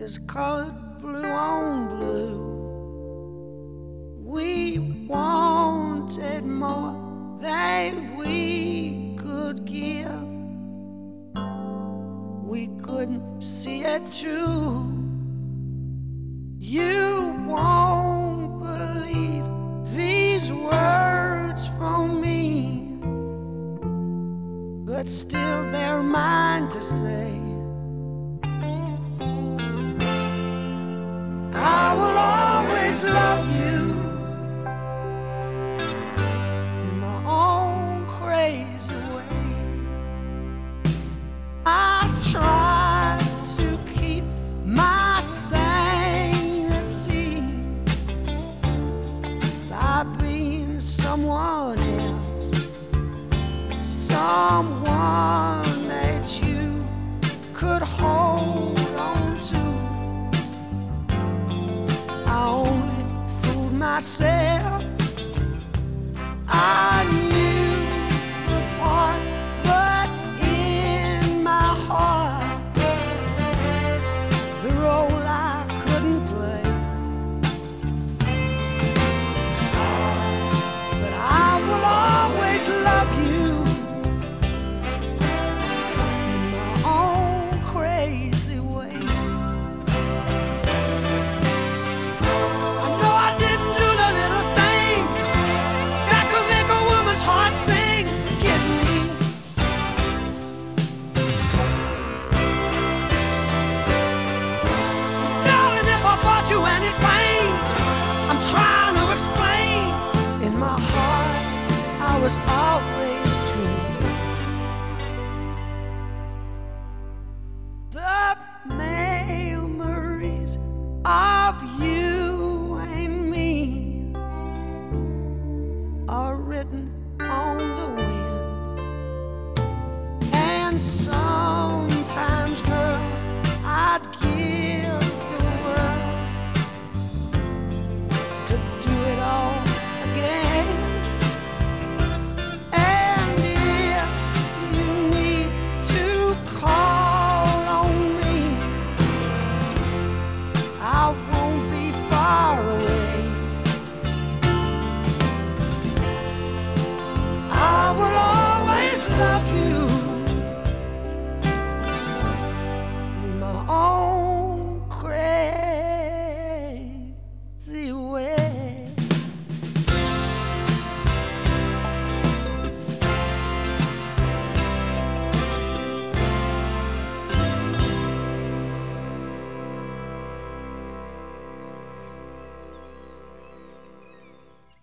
is colored blue on blue. We wanted more than we could give. We couldn't see it through. You won't believe these words from me, but still they're mine to say. Someone that you could hold on to. I only fooled myself. Written on the wind,